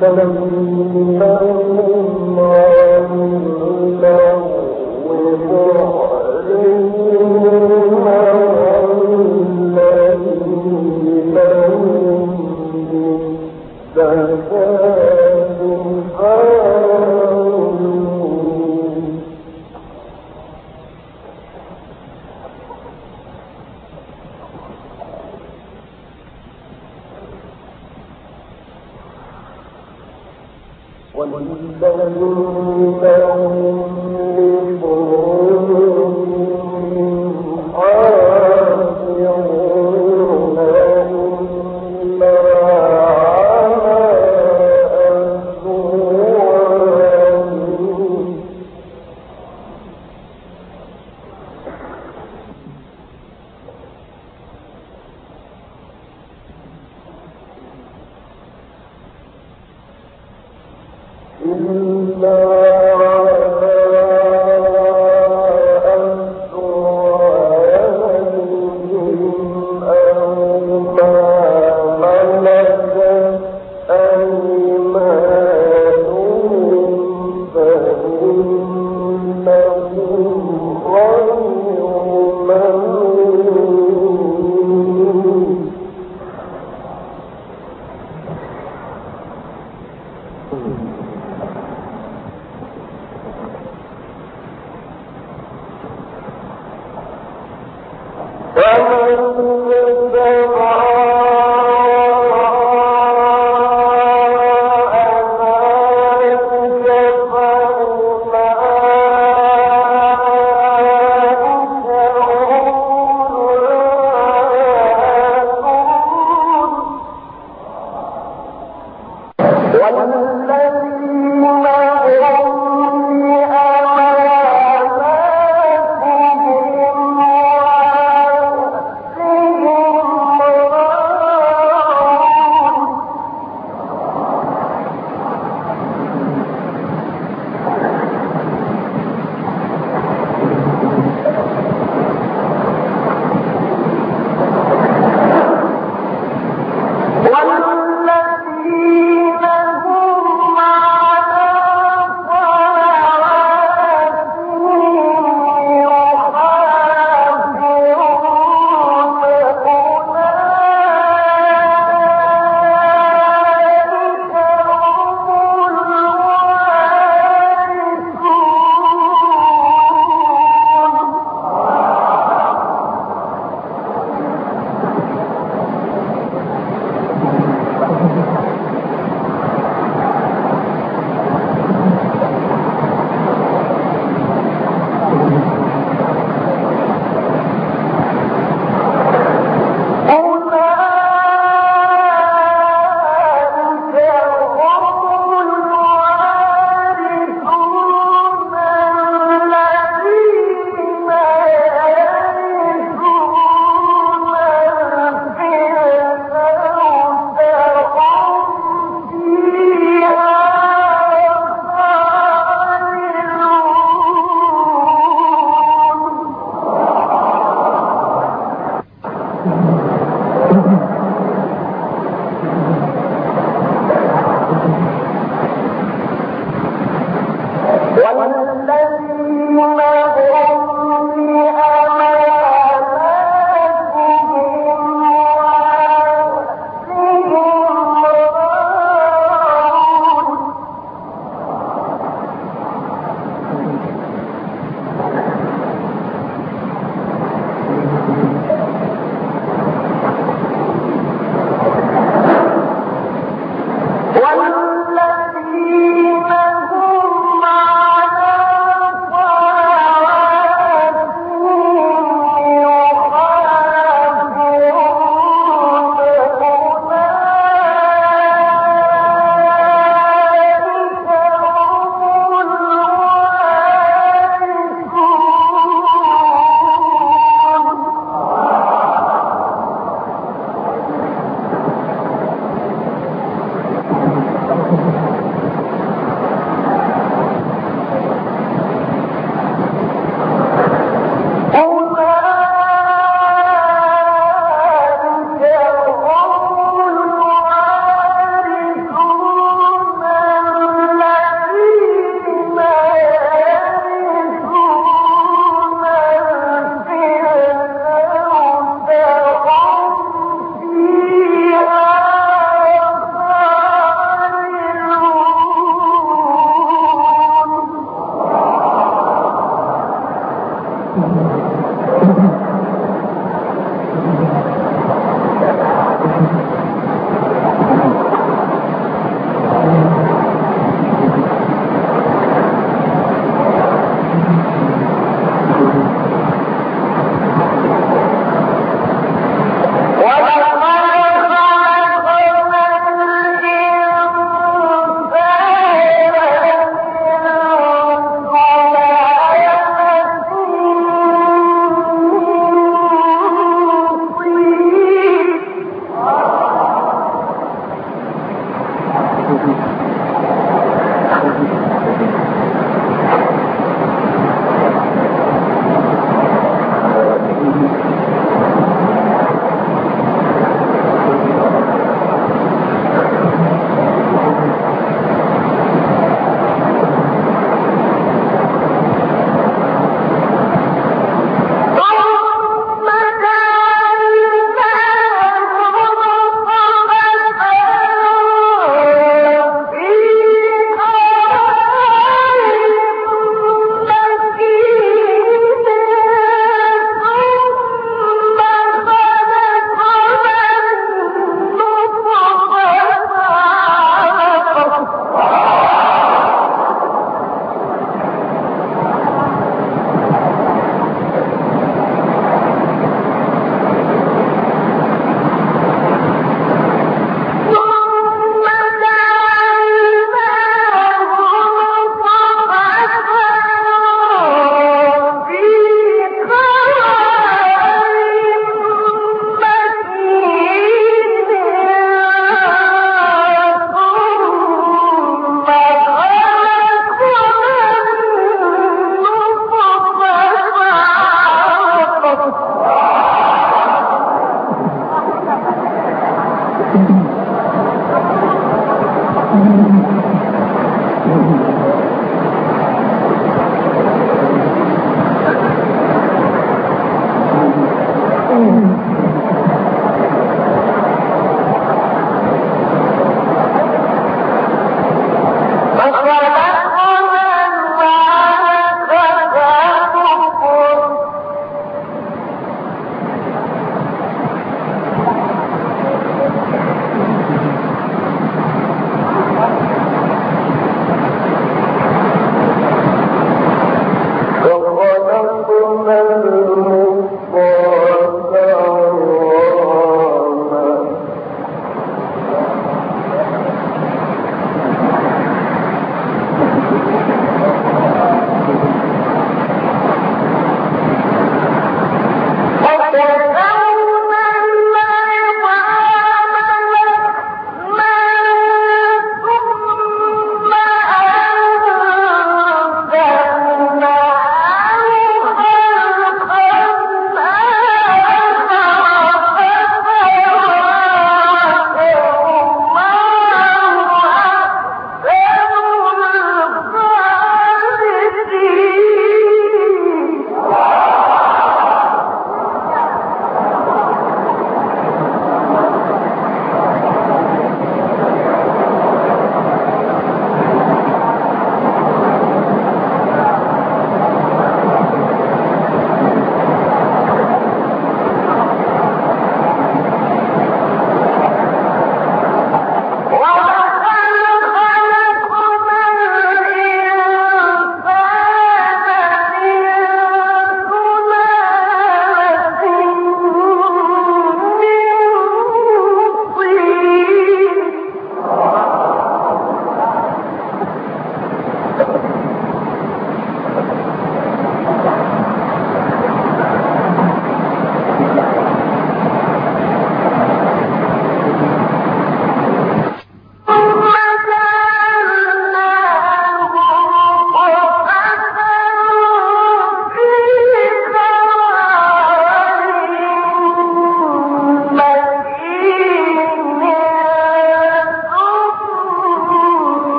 فلما إلا